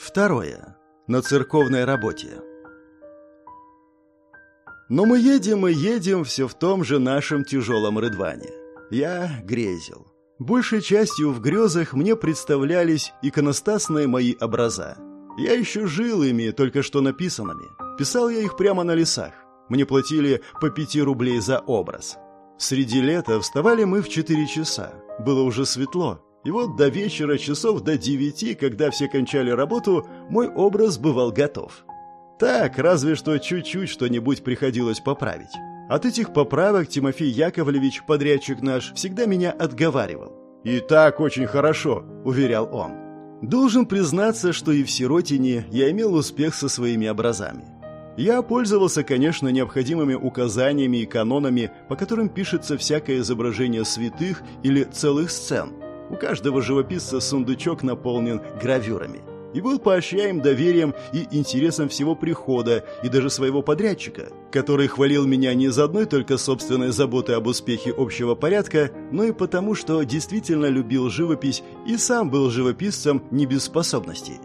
Второе. На церковной работе. Но мы едем и едем все в том же нашем тяжелом рыдване. Я грезил. Большей частью в грезах мне представлялись иконостасные мои образа. Я еще жил ими, только что написанными. Писал я их прямо на лесах. Мне платили по пяти рублей за образ. Среди лета вставали мы в четыре часа. Было уже светло. И вот до вечера, часов до девяти, когда все кончали работу, мой образ бывал готов. Так, разве что чуть-чуть что-нибудь приходилось поправить. От этих поправок Тимофей Яковлевич, подрядчик наш, всегда меня отговаривал. «И так очень хорошо», — уверял он. Должен признаться, что и в Сиротине я имел успех со своими образами. Я пользовался, конечно, необходимыми указаниями и канонами, по которым пишется всякое изображение святых или целых сцен. У каждого живописца сундучок наполнен гравюрами и был поощряем доверием и интересом всего прихода и даже своего подрядчика, который хвалил меня не за одной только собственной заботой об успехе общего порядка, но и потому, что действительно любил живопись и сам был живописцем не без способностей.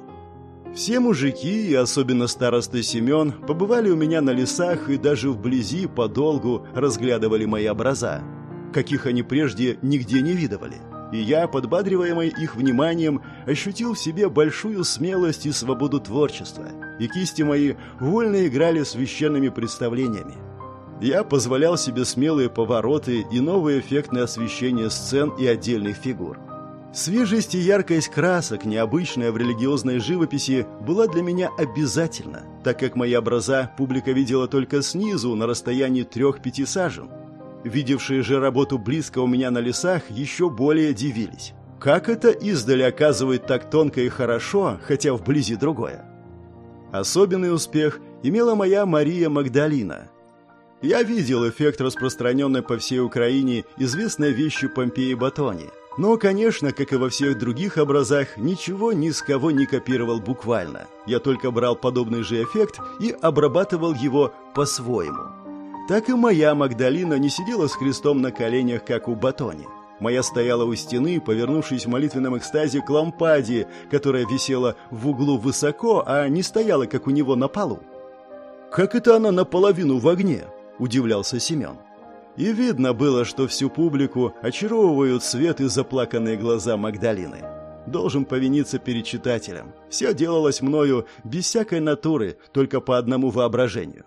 Все мужики, и особенно староста Семен, побывали у меня на лесах и даже вблизи подолгу разглядывали мои образа, каких они прежде нигде не видывали и я, подбадриваемый их вниманием, ощутил в себе большую смелость и свободу творчества, и кисти мои вольно играли священными представлениями. Я позволял себе смелые повороты и новые эффектные освещения сцен и отдельных фигур. Свежесть и яркость красок, необычная в религиозной живописи, была для меня обязательна, так как мои образа публика видела только снизу, на расстоянии трех-пяти сажен, видевшие же работу близко у меня на лесах, еще более дивились. Как это издали оказывает так тонко и хорошо, хотя вблизи другое? Особенный успех имела моя Мария Магдалина. Я видел эффект, распространенный по всей Украине известной вещи Помпеи Батони. Но, конечно, как и во всех других образах, ничего ни с кого не копировал буквально. Я только брал подобный же эффект и обрабатывал его по-своему так и моя Магдалина не сидела с Христом на коленях, как у Батони. Моя стояла у стены, повернувшись в молитвенном экстазе к лампаде, которая висела в углу высоко, а не стояла, как у него, на полу. «Как это она наполовину в огне?» – удивлялся Семен. И видно было, что всю публику очаровывают свет и заплаканные глаза Магдалины. Должен повиниться перед читателем. Все делалось мною без всякой натуры, только по одному воображению.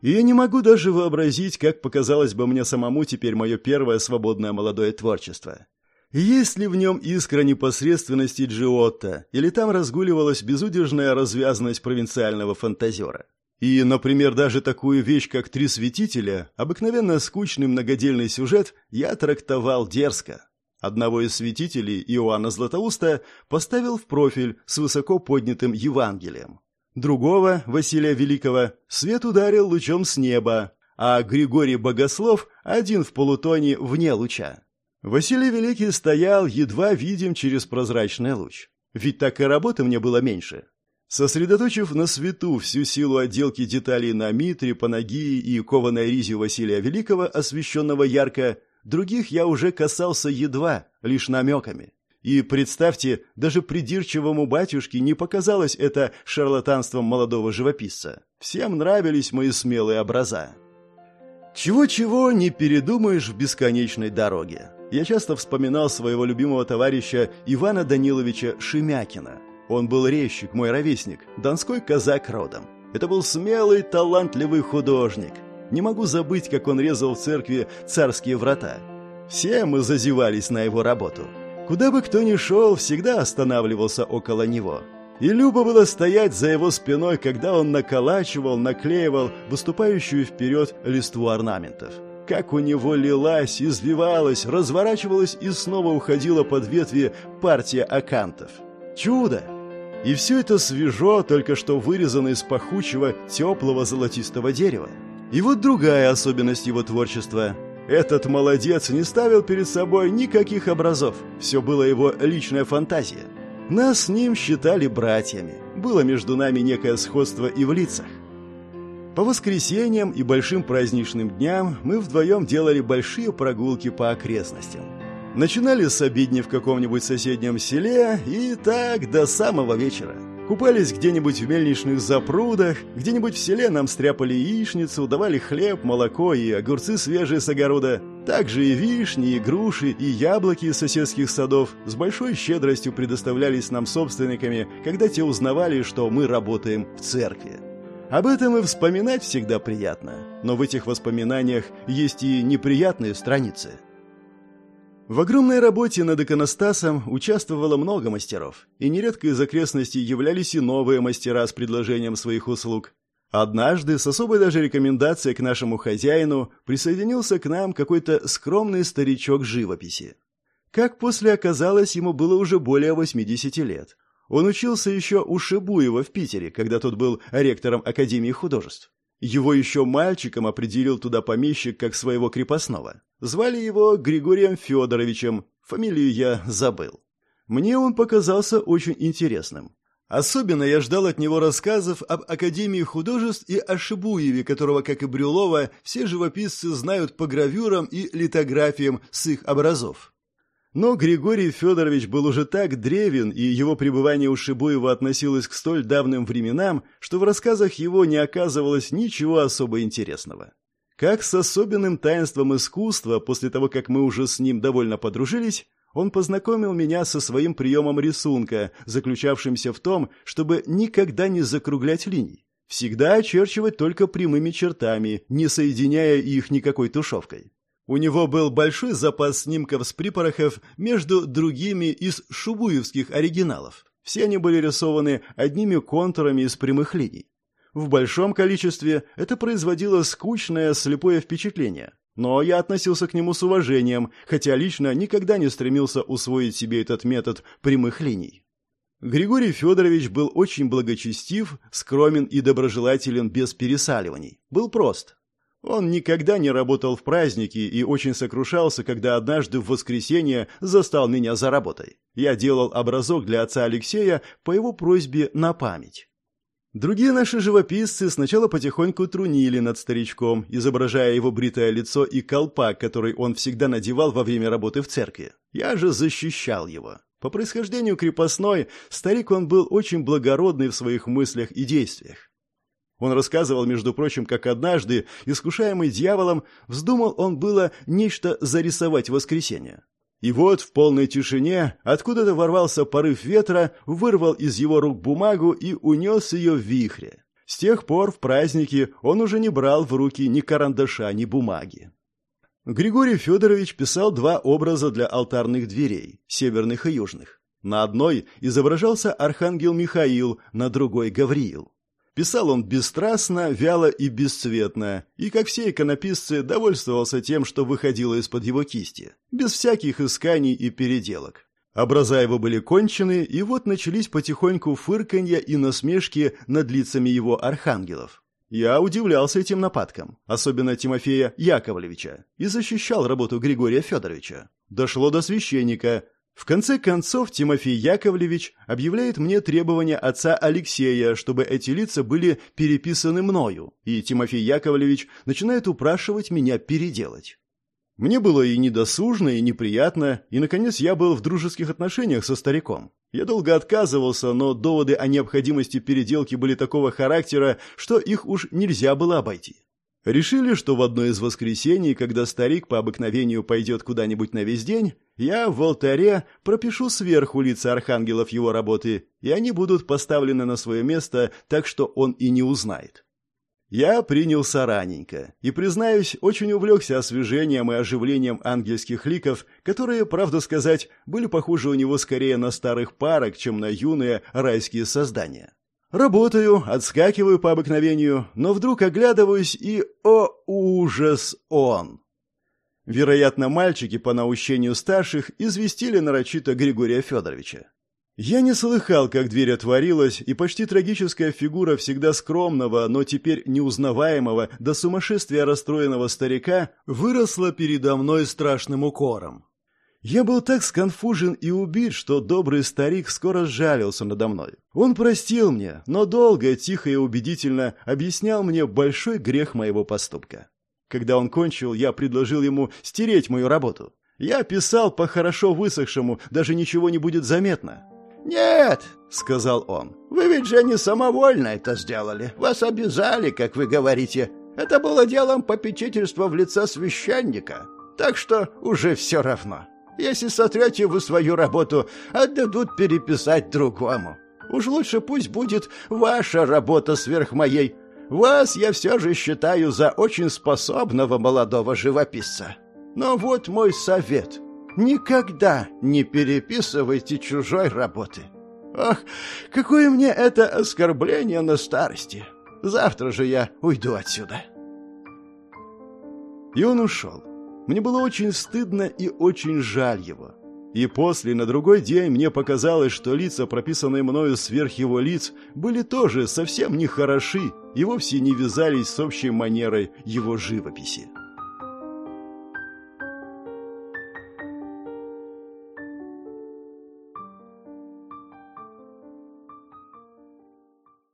И я не могу даже вообразить, как показалось бы мне самому теперь мое первое свободное молодое творчество. Есть ли в нем искра непосредственности Джиотто, или там разгуливалась безудержная развязанность провинциального фантазера? И, например, даже такую вещь, как «Три святителя», обыкновенно скучный многодельный сюжет, я трактовал дерзко. Одного из святителей, Иоанна Златоуста, поставил в профиль с высоко поднятым Евангелием. Другого, Василия Великого, свет ударил лучом с неба, а Григорий Богослов один в полутоне вне луча. Василий Великий стоял, едва видим через прозрачный луч. Ведь так и работы мне было меньше. Сосредоточив на свету всю силу отделки деталей на митре, панагии и кованой ризе Василия Великого, освещенного ярко, других я уже касался едва, лишь намеками. И представьте, даже придирчивому батюшке не показалось это шарлатанством молодого живописца. Всем нравились мои смелые образа. Чего-чего не передумаешь в бесконечной дороге. Я часто вспоминал своего любимого товарища Ивана Даниловича Шемякина. Он был резчик, мой ровесник, донской казак родом. Это был смелый, талантливый художник. Не могу забыть, как он резал в церкви царские врата. Все мы зазевались на его работу. Куда бы кто ни шел, всегда останавливался около него. И любо было стоять за его спиной, когда он наколачивал, наклеивал выступающую вперед листву орнаментов. Как у него лилась, извивалась, разворачивалась и снова уходила под ветви партия акантов. Чудо! И все это свежо, только что вырезано из пахучего, теплого золотистого дерева. И вот другая особенность его творчества – этот молодец не ставил перед собой никаких образов. Все было его личная фантазия. Нас с ним считали братьями. Было между нами некое сходство и в лицах. По воскресеньям и большим праздничным дням мы вдвоем делали большие прогулки по окрестностям. Начинали с обедни в каком-нибудь соседнем селе и так до самого вечера. Купались где-нибудь в мельничных запрудах, где-нибудь в селе нам стряпали яичницу, давали хлеб, молоко и огурцы свежие с огорода. Также и вишни, и груши, и яблоки из соседских садов с большой щедростью предоставлялись нам собственниками, когда те узнавали, что мы работаем в церкви. Об этом и вспоминать всегда приятно, но в этих воспоминаниях есть и неприятные страницы – в огромной работе над иконостасом участвовало много мастеров, и нередко из окрестностей являлись и новые мастера с предложением своих услуг. Однажды, с особой даже рекомендацией к нашему хозяину, присоединился к нам какой-то скромный старичок живописи. Как после оказалось, ему было уже более 80 лет. Он учился еще у Шибуева в Питере, когда тот был ректором Академии художеств. Его еще мальчиком определил туда помещик как своего крепостного. Звали его Григорием Федоровичем, фамилию я забыл. Мне он показался очень интересным. Особенно я ждал от него рассказов об Академии художеств и о Шибуеве, которого, как и Брюлова, все живописцы знают по гравюрам и литографиям с их образов. Но Григорий Федорович был уже так древен, и его пребывание у Шибуева относилось к столь давним временам, что в рассказах его не оказывалось ничего особо интересного. Как с особенным таинством искусства, после того, как мы уже с ним довольно подружились, он познакомил меня со своим приемом рисунка, заключавшимся в том, чтобы никогда не закруглять линий. Всегда очерчивать только прямыми чертами, не соединяя их никакой тушевкой. У него был большой запас снимков с припорохов между другими из шубуевских оригиналов. Все они были рисованы одними контурами из прямых линий. В большом количестве это производило скучное, слепое впечатление. Но я относился к нему с уважением, хотя лично никогда не стремился усвоить себе этот метод прямых линий. Григорий Федорович был очень благочестив, скромен и доброжелателен без пересаливаний. Был прост, он никогда не работал в праздники и очень сокрушался, когда однажды в воскресенье застал меня за работой. Я делал образок для отца Алексея по его просьбе на память. Другие наши живописцы сначала потихоньку трунили над старичком, изображая его бритое лицо и колпак, который он всегда надевал во время работы в церкви. Я же защищал его. По происхождению крепостной, старик он был очень благородный в своих мыслях и действиях. Он рассказывал, между прочим, как однажды, искушаемый дьяволом, вздумал он было нечто зарисовать воскресенье. И вот в полной тишине откуда-то ворвался порыв ветра, вырвал из его рук бумагу и унес ее в вихре. С тех пор в праздники он уже не брал в руки ни карандаша, ни бумаги. Григорий Федорович писал два образа для алтарных дверей, северных и южных. На одной изображался архангел Михаил, на другой – Гавриил. Писал он бесстрастно, вяло и бесцветно, и, как все иконописцы, довольствовался тем, что выходило из-под его кисти, без всяких исканий и переделок. Образа его были кончены, и вот начались потихоньку фырканья и насмешки над лицами его архангелов. Я удивлялся этим нападкам, особенно Тимофея Яковлевича, и защищал работу Григория Федоровича. Дошло до священника, в конце концов, Тимофей Яковлевич объявляет мне требования отца Алексея, чтобы эти лица были переписаны мною, и Тимофей Яковлевич начинает упрашивать меня переделать. Мне было и недосужно, и неприятно, и, наконец, я был в дружеских отношениях со стариком. Я долго отказывался, но доводы о необходимости переделки были такого характера, что их уж нельзя было обойти. Решили, что в одно из воскресений, когда старик по обыкновению пойдет куда-нибудь на весь день, я в алтаре пропишу сверху лица архангелов его работы, и они будут поставлены на свое место, так что он и не узнает. Я принялся раненько и, признаюсь, очень увлекся освежением и оживлением ангельских ликов, которые, правда сказать, были похожи у него скорее на старых парок, чем на юные райские создания. Работаю, отскакиваю по обыкновению, но вдруг оглядываюсь и, о ужас, он! Вероятно, мальчики по наущению старших известили нарочито Григория Федоровича. Я не слыхал, как дверь отворилась, и почти трагическая фигура всегда скромного, но теперь неузнаваемого до сумасшествия расстроенного старика выросла передо мной страшным укором. Я был так сконфужен и убит, что добрый старик скоро сжалился надо мной. Он простил мне, но долго, тихо и убедительно объяснял мне большой грех моего поступка. Когда он кончил, я предложил ему стереть мою работу. Я писал по хорошо высохшему, даже ничего не будет заметно. «Нет», — сказал он, — «вы ведь же не самовольно это сделали. Вас обязали, как вы говорите. Это было делом попечительства в лице священника. Так что уже все равно. Если сотрете вы свою работу, отдадут переписать другому. Уж лучше пусть будет ваша работа сверх моей. Вас я все же считаю за очень способного молодого живописца. Но вот мой совет. Никогда не переписывайте чужой работы. Ах, какое мне это оскорбление на старости. Завтра же я уйду отсюда. И он ушел. Мне было очень стыдно и очень жаль его. И после, на другой день, мне показалось, что лица, прописанные мною сверх его лиц, были тоже совсем не хороши и вовсе не вязались с общей манерой его живописи.